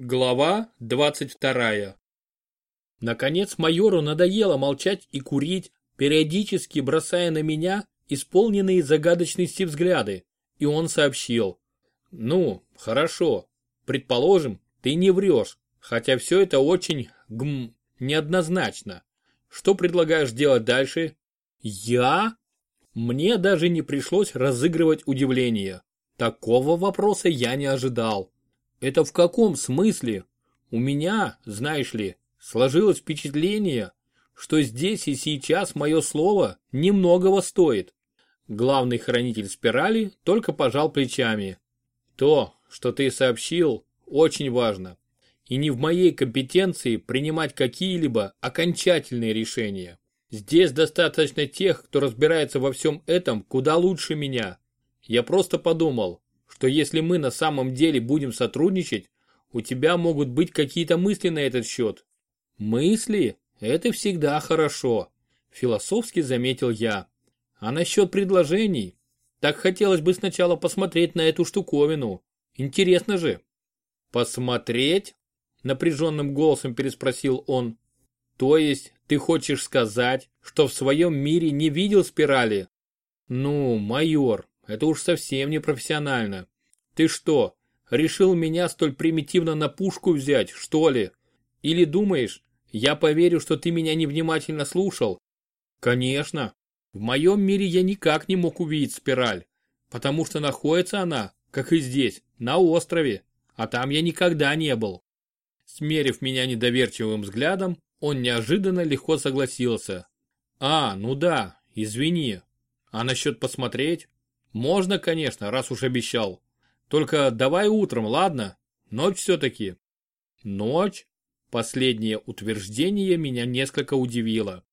Глава 22. Наконец майору надоело молчать и курить, периодически бросая на меня исполненные загадочности взгляды, и он сообщил. Ну, хорошо, предположим, ты не врешь, хотя все это очень, гм, неоднозначно. Что предлагаешь делать дальше? Я? Мне даже не пришлось разыгрывать удивление. Такого вопроса я не ожидал. Это в каком смысле? У меня, знаешь ли, сложилось впечатление, что здесь и сейчас мое слово немногого стоит. Главный хранитель спирали только пожал плечами. То, что ты сообщил, очень важно. И не в моей компетенции принимать какие-либо окончательные решения. Здесь достаточно тех, кто разбирается во всем этом куда лучше меня. Я просто подумал, что если мы на самом деле будем сотрудничать, у тебя могут быть какие-то мысли на этот счет. Мысли? Это всегда хорошо, философски заметил я. А насчет предложений? Так хотелось бы сначала посмотреть на эту штуковину. Интересно же. Посмотреть? Напряженным голосом переспросил он. То есть ты хочешь сказать, что в своем мире не видел спирали? Ну, майор, это уж совсем не профессионально. Ты что, решил меня столь примитивно на пушку взять, что ли? Или думаешь, я поверю, что ты меня невнимательно слушал? Конечно. В моем мире я никак не мог увидеть спираль, потому что находится она, как и здесь, на острове, а там я никогда не был. Смерив меня недоверчивым взглядом, он неожиданно легко согласился. А, ну да, извини. А насчет посмотреть? Можно, конечно, раз уж обещал. Только давай утром, ладно? Ночь все-таки. Ночь? Последнее утверждение меня несколько удивило.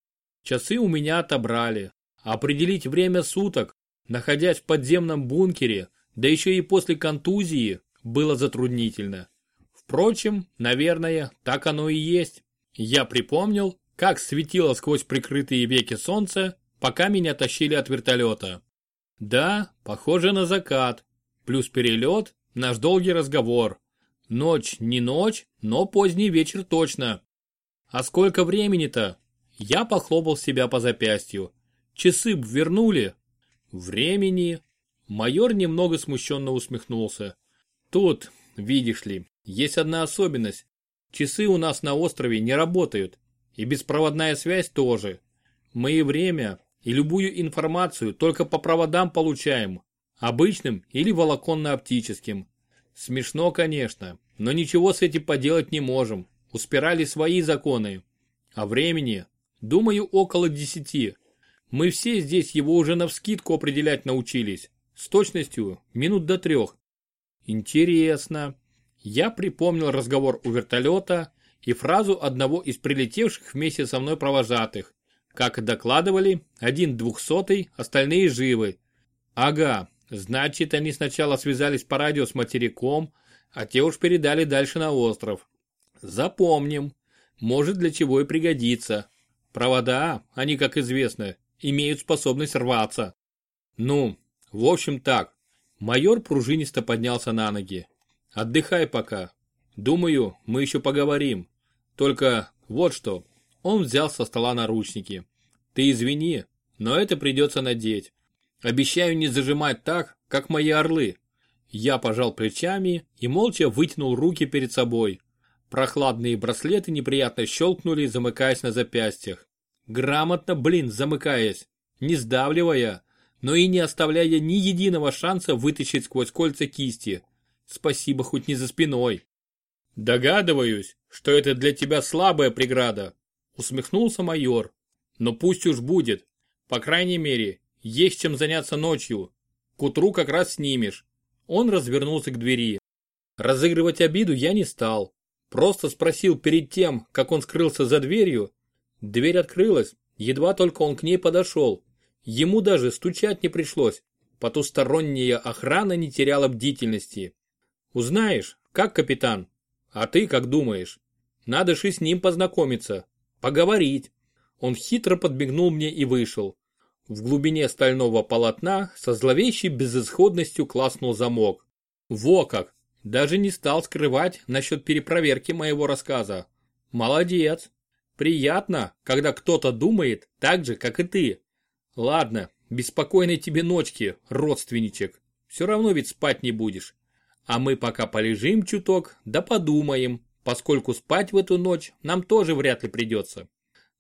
Часы у меня отобрали. Определить время суток, находясь в подземном бункере, да еще и после контузии, было затруднительно. Впрочем, наверное, так оно и есть. Я припомнил, как светило сквозь прикрытые веки солнце, пока меня тащили от вертолета. Да, похоже на закат. Плюс перелет, наш долгий разговор. Ночь не ночь, но поздний вечер точно. А сколько времени-то? Я похлопал себя по запястью. Часы б вернули. Времени. Майор немного смущенно усмехнулся. Тут, видишь ли, есть одна особенность. Часы у нас на острове не работают. И беспроводная связь тоже. Мы и время, и любую информацию только по проводам получаем, обычным или волоконно-оптическим. Смешно, конечно, но ничего с этим поделать не можем. Успирали свои законы. А времени, думаю, около десяти. Мы все здесь его уже навскидку определять научились. С точностью минут до трех. Интересно. Я припомнил разговор у вертолета и фразу одного из прилетевших вместе со мной провожатых. Как докладывали, один двухсотый, остальные живы. Ага, значит они сначала связались по радио с материком, а те уж передали дальше на остров. Запомним. Может для чего и пригодится. Провода, они, как известно, имеют способность рваться. Ну, в общем так. Майор пружинисто поднялся на ноги. Отдыхай пока. Думаю, мы еще поговорим. Только вот что, он взял со стола наручники. Ты извини, но это придется надеть. Обещаю не зажимать так, как мои орлы. Я пожал плечами и молча вытянул руки перед собой. Прохладные браслеты неприятно щелкнули, замыкаясь на запястьях. Грамотно, блин, замыкаясь, не сдавливая, но и не оставляя ни единого шанса вытащить сквозь кольца кисти. Спасибо хоть не за спиной. Догадываюсь, что это для тебя слабая преграда, Усмехнулся майор. Но пусть уж будет. По крайней мере, есть чем заняться ночью. К утру как раз снимешь. Он развернулся к двери. Разыгрывать обиду я не стал. Просто спросил перед тем, как он скрылся за дверью. Дверь открылась, едва только он к ней подошел. Ему даже стучать не пришлось. Потусторонняя охрана не теряла бдительности. Узнаешь, как капитан? А ты как думаешь? Надо же с ним познакомиться. Поговорить. Он хитро подбегнул мне и вышел. В глубине стального полотна со зловещей безысходностью класнул замок. Во как! Даже не стал скрывать насчет перепроверки моего рассказа. Молодец. Приятно, когда кто-то думает так же, как и ты. Ладно, беспокойной тебе ночки, родственничек. Все равно ведь спать не будешь. А мы пока полежим чуток, да подумаем, поскольку спать в эту ночь нам тоже вряд ли придется.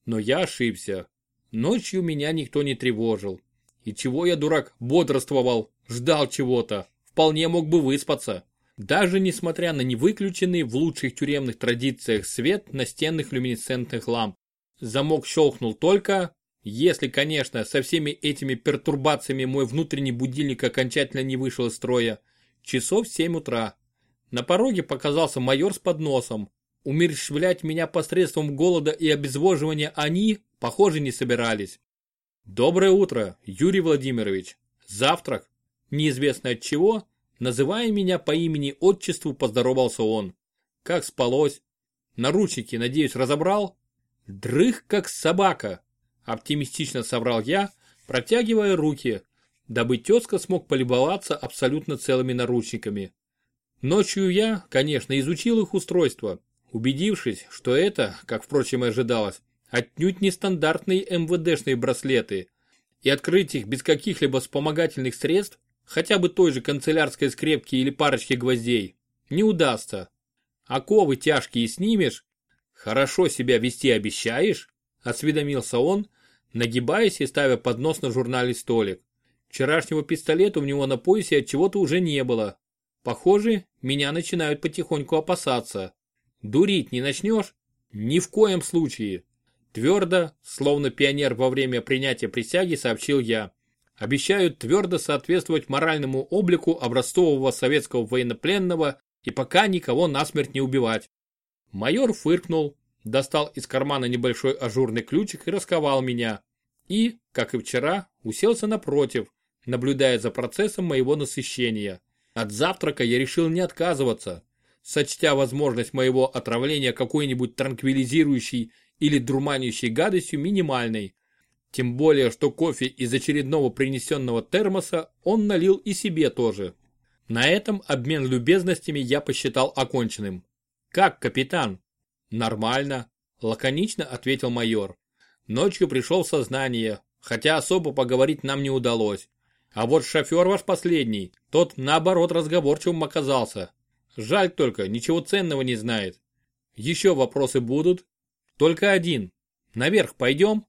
Но я ошибся. Ночью меня никто не тревожил. И чего я, дурак, бодрствовал, ждал чего-то. Вполне мог бы выспаться. Даже несмотря на невыключенный в лучших тюремных традициях свет настенных люминесцентных ламп. Замок щелкнул только, если, конечно, со всеми этими пертурбациями мой внутренний будильник окончательно не вышел из строя, часов 7 утра. На пороге показался майор с подносом. Умерщвлять меня посредством голода и обезвоживания они, похоже, не собирались. Доброе утро, Юрий Владимирович. Завтрак? Неизвестно от чего, называя меня по имени-отчеству, поздоровался он. Как спалось? Наручники, надеюсь, разобрал? Дрых, как собака. Оптимистично соврал я, протягивая руки, дабы тезка смог полюбоваться абсолютно целыми наручниками. Ночью я, конечно, изучил их устройство, убедившись, что это, как впрочем и ожидалось, отнюдь не стандартные МВДшные браслеты, и открыть их без каких-либо вспомогательных средств, хотя бы той же канцелярской скрепки или парочки гвоздей, не удастся. Оковы тяжкие снимешь? Хорошо себя вести обещаешь? Осведомился он, нагибаясь и ставя поднос на журнальный столик. Вчерашнего пистолета у него на поясе от чего-то уже не было. Похоже, меня начинают потихоньку опасаться. Дурить не начнешь? Ни в коем случае. Твердо, словно пионер во время принятия присяги, сообщил я. Обещают твердо соответствовать моральному облику образцового советского военнопленного и пока никого насмерть не убивать. Майор фыркнул, достал из кармана небольшой ажурный ключик и расковал меня. И, как и вчера, уселся напротив, наблюдая за процессом моего насыщения. От завтрака я решил не отказываться, сочтя возможность моего отравления какой-нибудь транквилизирующей или дурманящей гадостью минимальной. Тем более, что кофе из очередного принесенного термоса он налил и себе тоже. На этом обмен любезностями я посчитал оконченным. «Как, капитан?» «Нормально», – лаконично ответил майор. Ночью пришел в сознание, хотя особо поговорить нам не удалось. А вот шофер ваш последний, тот наоборот разговорчивым оказался. Жаль только, ничего ценного не знает. Еще вопросы будут? Только один. Наверх пойдем?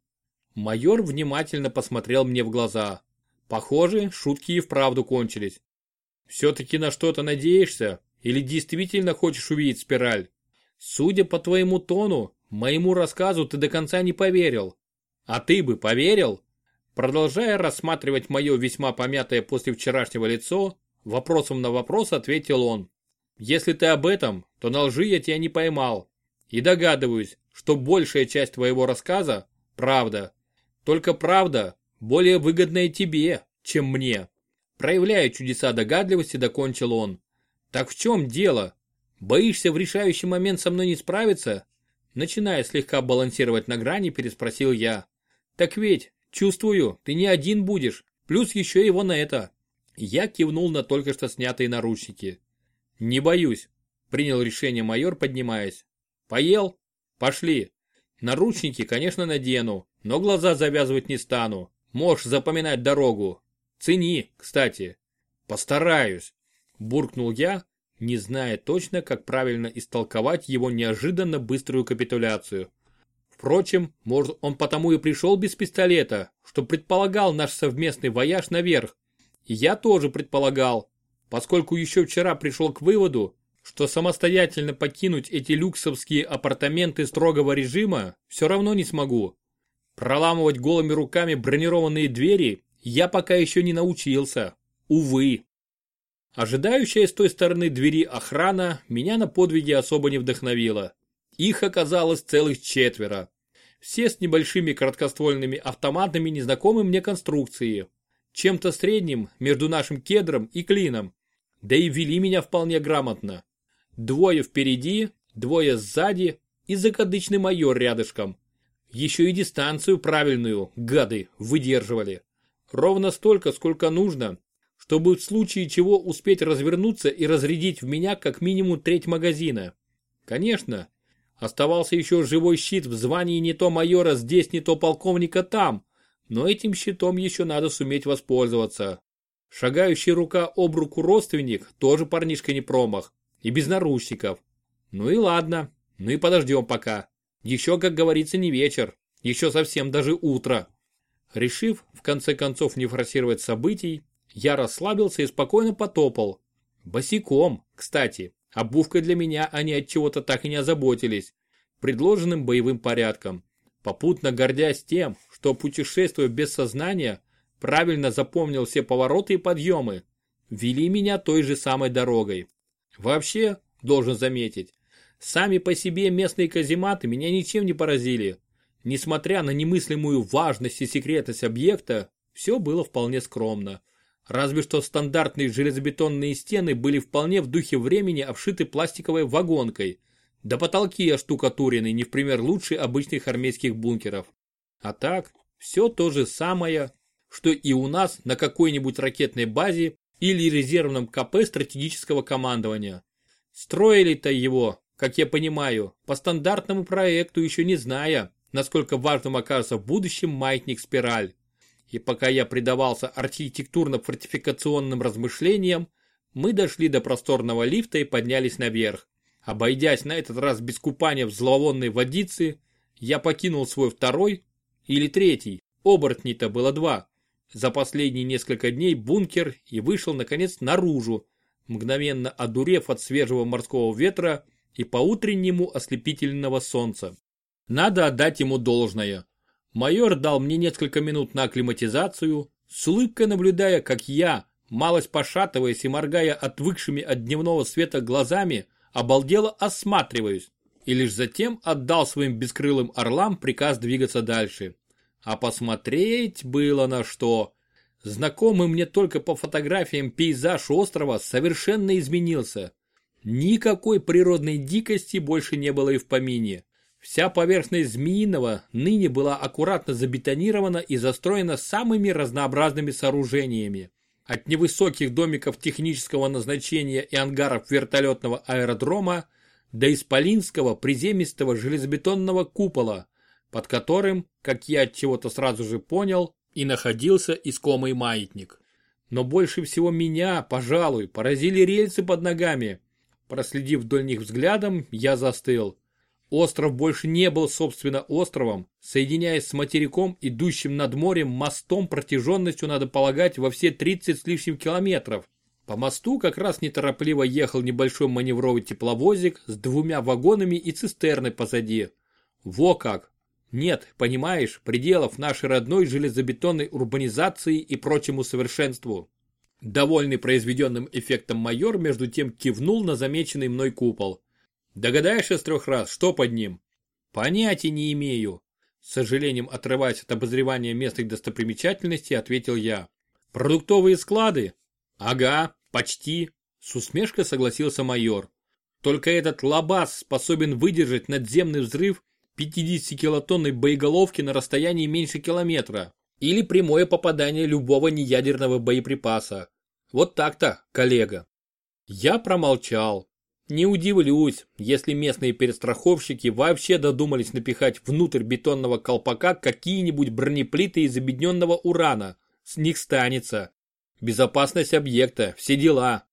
Майор внимательно посмотрел мне в глаза. Похоже, шутки и вправду кончились. Все-таки на что-то надеешься? Или действительно хочешь увидеть спираль? Судя по твоему тону, моему рассказу ты до конца не поверил. А ты бы поверил? Продолжая рассматривать мое весьма помятое после вчерашнего лицо, вопросом на вопрос ответил он. Если ты об этом, то на лжи я тебя не поймал. И догадываюсь, что большая часть твоего рассказа – правда. Только правда более выгодная тебе, чем мне. Проявляя чудеса догадливости, докончил он. Так в чем дело? Боишься в решающий момент со мной не справиться? Начиная слегка балансировать на грани, переспросил я. Так ведь, чувствую, ты не один будешь, плюс еще его на это. Я кивнул на только что снятые наручники. Не боюсь, принял решение майор, поднимаясь. Поел? Пошли. Наручники, конечно, надену, но глаза завязывать не стану. Можешь запоминать дорогу. Цени, кстати. Постараюсь, буркнул я, не зная точно, как правильно истолковать его неожиданно быструю капитуляцию. Впрочем, может он потому и пришел без пистолета, что предполагал наш совместный вояж наверх. И я тоже предполагал, поскольку еще вчера пришел к выводу, что самостоятельно покинуть эти люксовские апартаменты строгого режима все равно не смогу. Проламывать голыми руками бронированные двери я пока еще не научился. Увы. Ожидающая с той стороны двери охрана меня на подвиги особо не вдохновила. Их оказалось целых четверо. Все с небольшими короткоствольными автоматами незнакомой мне конструкции. Чем-то средним между нашим кедром и клином. Да и вели меня вполне грамотно. Двое впереди, двое сзади и закадычный майор рядышком. Еще и дистанцию правильную, гады, выдерживали. Ровно столько, сколько нужно, чтобы в случае чего успеть развернуться и разрядить в меня как минимум треть магазина. Конечно, оставался еще живой щит в звании не то майора здесь, не то полковника там, но этим щитом еще надо суметь воспользоваться. Шагающий рука об руку родственник тоже парнишка не промах, и без наручников. Ну и ладно, ну и подождем пока. Еще, как говорится, не вечер, еще совсем даже утро. Решив, в конце концов, не форсировать событий, я расслабился и спокойно потопал. Босиком, кстати, обувкой для меня они от чего-то так и не озаботились, предложенным боевым порядком, попутно гордясь тем, что путешествуя без сознания, правильно запомнил все повороты и подъемы, вели меня той же самой дорогой. Вообще, должен заметить, сами по себе местные казематы меня ничем не поразили. Несмотря на немыслимую важность и секретность объекта, все было вполне скромно. Разве что стандартные железобетонные стены были вполне в духе времени обшиты пластиковой вагонкой, да потолки оштукатурены не в пример лучше обычных армейских бункеров. А так, все то же самое, что и у нас на какой-нибудь ракетной базе или резервном КП стратегического командования. Строили-то его, как я понимаю, по стандартному проекту еще не зная, насколько важным окажется в будущем маятник спираль. И пока я предавался архитектурно-фортификационным размышлениям, мы дошли до просторного лифта и поднялись наверх. Обойдясь на этот раз без купания в зловонной водице, я покинул свой второй или третий, оборотней-то было два, за последние несколько дней бункер и вышел наконец наружу, мгновенно одурев от свежего морского ветра и по-утреннему ослепительного солнца. Надо отдать ему должное. Майор дал мне несколько минут на акклиматизацию, с улыбкой наблюдая, как я, малость пошатываясь и моргая отвыкшими от дневного света глазами, обалдело осматриваюсь, и лишь затем отдал своим бескрылым орлам приказ двигаться дальше. А посмотреть было на что. Знакомый мне только по фотографиям пейзаж острова совершенно изменился. Никакой природной дикости больше не было и в помине. Вся поверхность Змеиного ныне была аккуратно забетонирована и застроена самыми разнообразными сооружениями. От невысоких домиков технического назначения и ангаров вертолетного аэродрома до исполинского приземистого железобетонного купола, под которым, как я от чего-то сразу же понял, и находился искомый маятник. Но больше всего меня, пожалуй, поразили рельсы под ногами. Проследив вдоль них взглядом, я застыл. Остров больше не был, собственно, островом, соединяясь с материком, идущим над морем мостом протяженностью, надо полагать, во все 30 с лишним километров. По мосту как раз неторопливо ехал небольшой маневровый тепловозик с двумя вагонами и цистерной позади. Во как! Нет, понимаешь, пределов нашей родной железобетонной урбанизации и прочему совершенству. Довольный произведенным эффектом майор между тем кивнул на замеченный мной купол. Догадаешься с трех раз, что под ним? Понятия не имею. С сожалением отрываясь от обозревания местных достопримечательностей, ответил я. Продуктовые склады? Ага, почти. С усмешкой согласился майор. Только этот лабаз способен выдержать надземный взрыв 50-килотонной боеголовки на расстоянии меньше километра. Или прямое попадание любого неядерного боеприпаса. Вот так-то, коллега. Я промолчал. Не удивлюсь, если местные перестраховщики вообще додумались напихать внутрь бетонного колпака какие-нибудь бронеплиты из обедненного урана. С них станется. Безопасность объекта, все дела.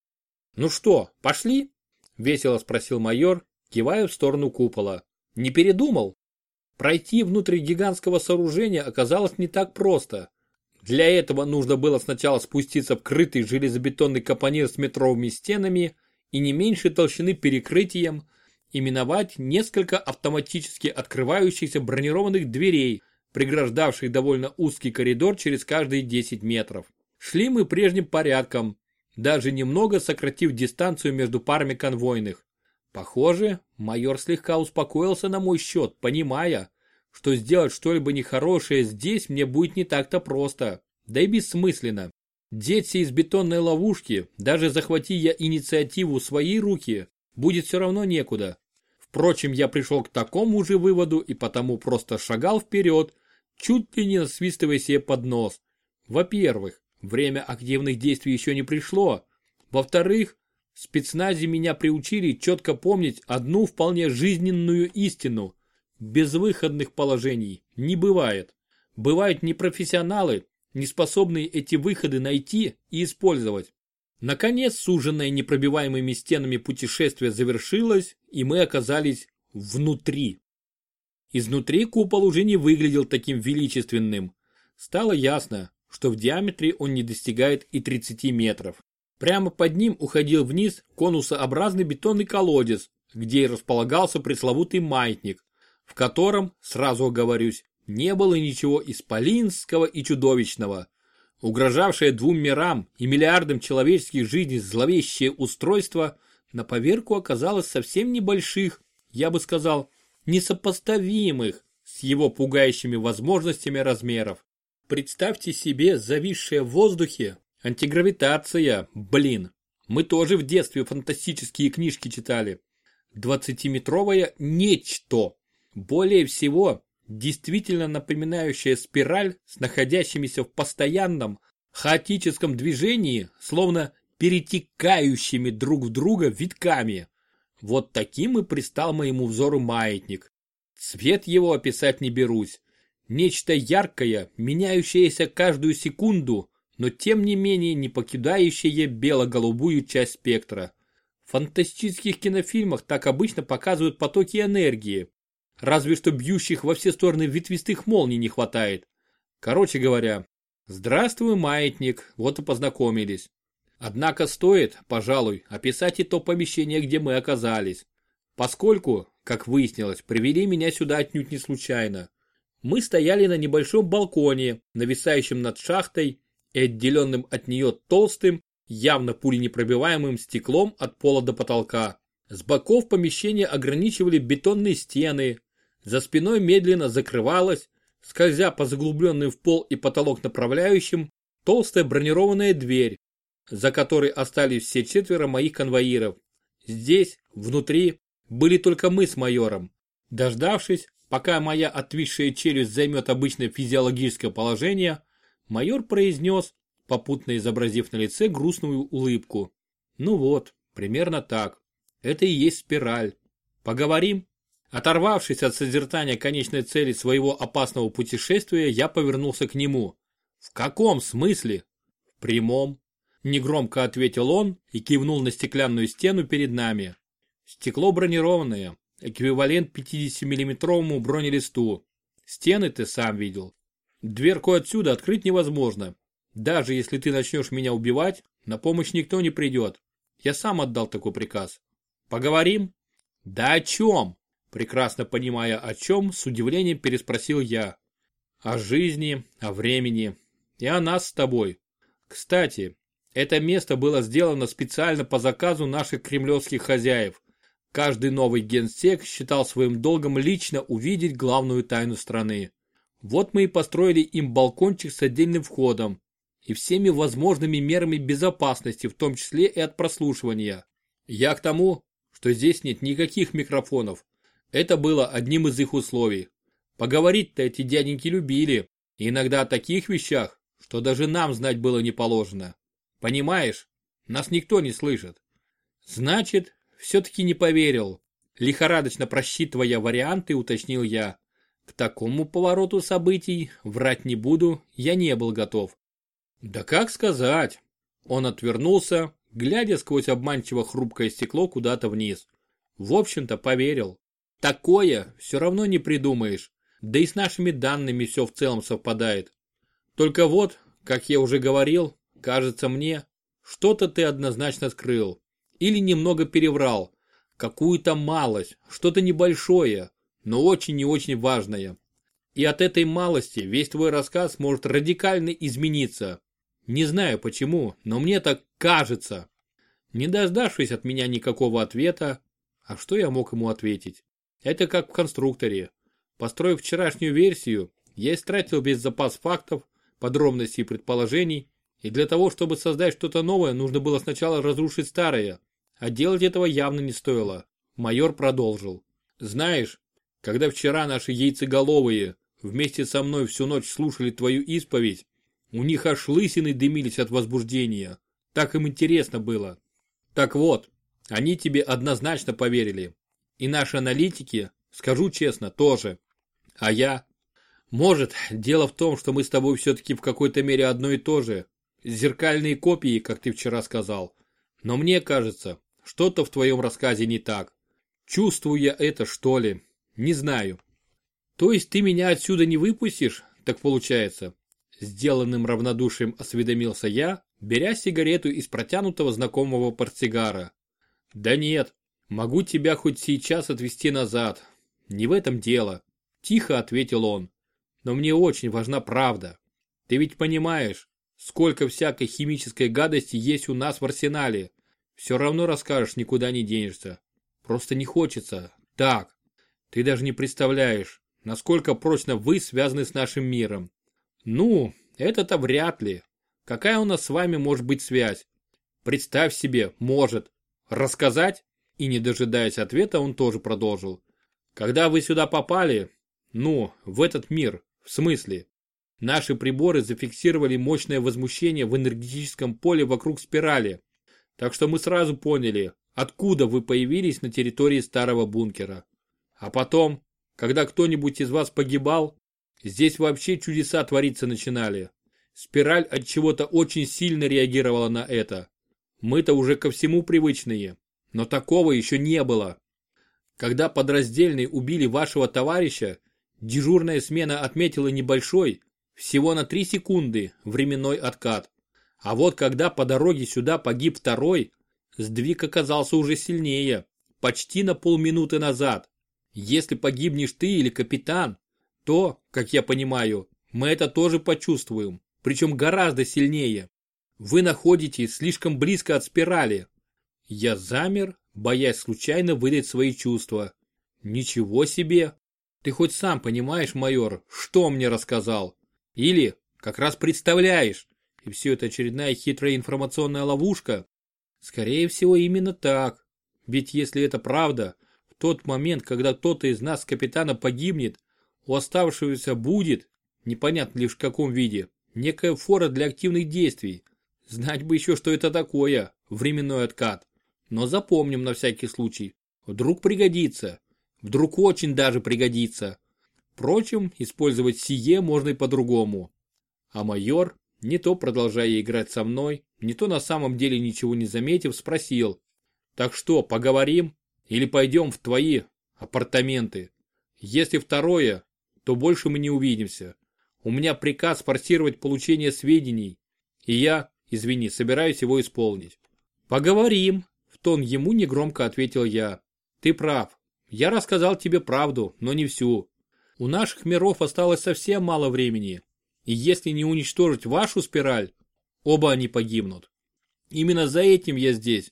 Ну что, пошли? Весело спросил майор, кивая в сторону купола. Не передумал? Пройти внутрь гигантского сооружения оказалось не так просто. Для этого нужно было сначала спуститься в крытый железобетонный капонир с метровыми стенами, и не меньше толщины перекрытием, именовать несколько автоматически открывающихся бронированных дверей, преграждавших довольно узкий коридор через каждые 10 метров. Шли мы прежним порядком, даже немного сократив дистанцию между парами конвойных. Похоже, майор слегка успокоился на мой счет, понимая, что сделать что-либо нехорошее здесь мне будет не так-то просто, да и бессмысленно. Деться из бетонной ловушки, даже захвати я инициативу в свои руки, будет все равно некуда. Впрочем, я пришел к такому же выводу и потому просто шагал вперед, чуть ли не насвистывая себе под нос. Во-первых, время активных действий еще не пришло. Во-вторых, в спецназе меня приучили четко помнить одну вполне жизненную истину. Безвыходных положений не бывает. Бывают непрофессионалы, не способные эти выходы найти и использовать. Наконец, суженное непробиваемыми стенами путешествие завершилось, и мы оказались внутри. Изнутри купол уже не выглядел таким величественным. Стало ясно, что в диаметре он не достигает и 30 метров. Прямо под ним уходил вниз конусообразный бетонный колодец, где и располагался пресловутый маятник, в котором, сразу оговорюсь, не было ничего исполинского и чудовищного. Угрожавшее двум мирам и миллиардам человеческих жизней зловещее устройство на поверку оказалось совсем небольших, я бы сказал, несопоставимых с его пугающими возможностями размеров. Представьте себе зависшее в воздухе антигравитация, блин. Мы тоже в детстве фантастические книжки читали. Двадцатиметровое нечто. Более всего, действительно напоминающая спираль с находящимися в постоянном хаотическом движении, словно перетекающими друг в друга витками. Вот таким и пристал моему взору маятник. Цвет его описать не берусь. Нечто яркое, меняющееся каждую секунду, но тем не менее не покидающее бело-голубую часть спектра. В фантастических кинофильмах так обычно показывают потоки энергии, Разве что бьющих во все стороны ветвистых молний не хватает. Короче говоря, здравствуй, маятник, вот и познакомились. Однако стоит, пожалуй, описать и то помещение, где мы оказались. Поскольку, как выяснилось, привели меня сюда отнюдь не случайно. Мы стояли на небольшом балконе, нависающем над шахтой и отделенным от нее толстым, явно пуленепробиваемым стеклом от пола до потолка. С боков помещения ограничивали бетонные стены, за спиной медленно закрывалась, скользя по заглубленным в пол и потолок направляющим, толстая бронированная дверь, за которой остались все четверо моих конвоиров. Здесь, внутри, были только мы с майором. Дождавшись, пока моя отвисшая челюсть займет обычное физиологическое положение, майор произнес, попутно изобразив на лице грустную улыбку. Ну вот, примерно так. Это и есть спираль. Поговорим? Оторвавшись от созерцания конечной цели своего опасного путешествия, я повернулся к нему. «В каком смысле?» «В прямом», – негромко ответил он и кивнул на стеклянную стену перед нами. «Стекло бронированное, эквивалент 50-миллиметровому бронелисту. Стены ты сам видел. Дверку отсюда открыть невозможно. Даже если ты начнешь меня убивать, на помощь никто не придет. Я сам отдал такой приказ. Поговорим?» «Да о чем?» Прекрасно понимая о чем, с удивлением переспросил я. О жизни, о времени и о нас с тобой. Кстати, это место было сделано специально по заказу наших кремлевских хозяев. Каждый новый генсек считал своим долгом лично увидеть главную тайну страны. Вот мы и построили им балкончик с отдельным входом и всеми возможными мерами безопасности, в том числе и от прослушивания. Я к тому, что здесь нет никаких микрофонов, это было одним из их условий. Поговорить-то эти дяденьки любили, и иногда о таких вещах, что даже нам знать было не положено. Понимаешь, нас никто не слышит. Значит, все-таки не поверил. Лихорадочно просчитывая варианты, уточнил я. К такому повороту событий, врать не буду, я не был готов. Да как сказать? Он отвернулся, глядя сквозь обманчиво хрупкое стекло куда-то вниз. В общем-то, поверил. Такое все равно не придумаешь, да и с нашими данными все в целом совпадает. Только вот, как я уже говорил, кажется мне, что-то ты однозначно скрыл. Или немного переврал. Какую-то малость, что-то небольшое, но очень и очень важное. И от этой малости весь твой рассказ может радикально измениться. Не знаю почему, но мне так кажется. Не дождавшись от меня никакого ответа, а что я мог ему ответить? Это как в конструкторе. Построив вчерашнюю версию, я истратил весь запас фактов, подробностей и предположений, и для того, чтобы создать что-то новое, нужно было сначала разрушить старое, а делать этого явно не стоило. Майор продолжил. Знаешь, когда вчера наши яйцеголовые вместе со мной всю ночь слушали твою исповедь, У них аж лысины дымились от возбуждения. Так им интересно было. Так вот, они тебе однозначно поверили. И наши аналитики, скажу честно, тоже. А я? Может, дело в том, что мы с тобой все-таки в какой-то мере одно и то же. Зеркальные копии, как ты вчера сказал. Но мне кажется, что-то в твоем рассказе не так. Чувствую я это, что ли? Не знаю. То есть ты меня отсюда не выпустишь, так получается? Сделанным равнодушием осведомился я, беря сигарету из протянутого знакомого портсигара. Да нет, могу тебя хоть сейчас отвезти назад. Не в этом дело. Тихо ответил он. Но мне очень важна правда. Ты ведь понимаешь, сколько всякой химической гадости есть у нас в арсенале. Все равно расскажешь, никуда не денешься. Просто не хочется. Так. Ты даже не представляешь, насколько прочно вы связаны с нашим миром. Ну, это-то вряд ли. Какая у нас с вами может быть связь? Представь себе, может. Рассказать? И не дожидаясь ответа, он тоже продолжил. Когда вы сюда попали, ну, в этот мир, в смысле, наши приборы зафиксировали мощное возмущение в энергетическом поле вокруг спирали. Так что мы сразу поняли, откуда вы появились на территории старого бункера. А потом, когда кто-нибудь из вас погибал, здесь вообще чудеса твориться начинали. Спираль от чего-то очень сильно реагировала на это. Мы-то уже ко всему привычные, но такого еще не было. Когда подраздельные убили вашего товарища, дежурная смена отметила небольшой, всего на 3 секунды, временной откат. А вот когда по дороге сюда погиб второй, сдвиг оказался уже сильнее, почти на полминуты назад. Если погибнешь ты или капитан, то, как я понимаю, мы это тоже почувствуем, причем гораздо сильнее. Вы находитесь слишком близко от спирали. Я замер, боясь случайно выдать свои чувства. Ничего себе! Ты хоть сам понимаешь, майор, что мне рассказал? Или, как раз представляешь, и все это очередная хитрая информационная ловушка? Скорее всего, именно так. Ведь если это правда, в тот момент, когда кто-то из нас капитана погибнет, у оставшегося будет, непонятно лишь в каком виде, некая фора для активных действий. Знать бы еще, что это такое, временной откат. Но запомним на всякий случай. Вдруг пригодится. Вдруг очень даже пригодится. Впрочем, использовать сие можно и по-другому. А майор, не то продолжая играть со мной, не то на самом деле ничего не заметив, спросил. Так что, поговорим? Или пойдем в твои апартаменты? Если второе, то больше мы не увидимся. У меня приказ форсировать получение сведений, и я, извини, собираюсь его исполнить. Поговорим, тон ему негромко ответил я. Ты прав, я рассказал тебе правду, но не всю. У наших миров осталось совсем мало времени. И если не уничтожить вашу спираль, оба они погибнут. Именно за этим я здесь.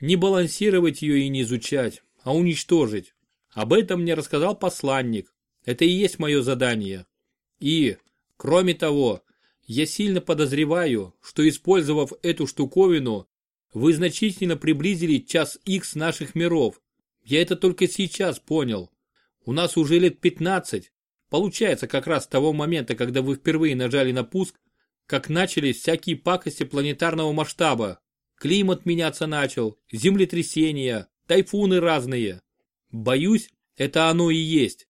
Не балансировать ее и не изучать, а уничтожить. Об этом мне рассказал посланник. Это и есть мое задание. И, кроме того, я сильно подозреваю, что использовав эту штуковину, вы значительно приблизили час X наших миров я это только сейчас понял. У нас уже лет 15. Получается как раз с того момента, когда вы впервые нажали на пуск, как начались всякие пакости планетарного масштаба. Климат меняться начал, землетрясения, тайфуны разные. Боюсь, это оно и есть.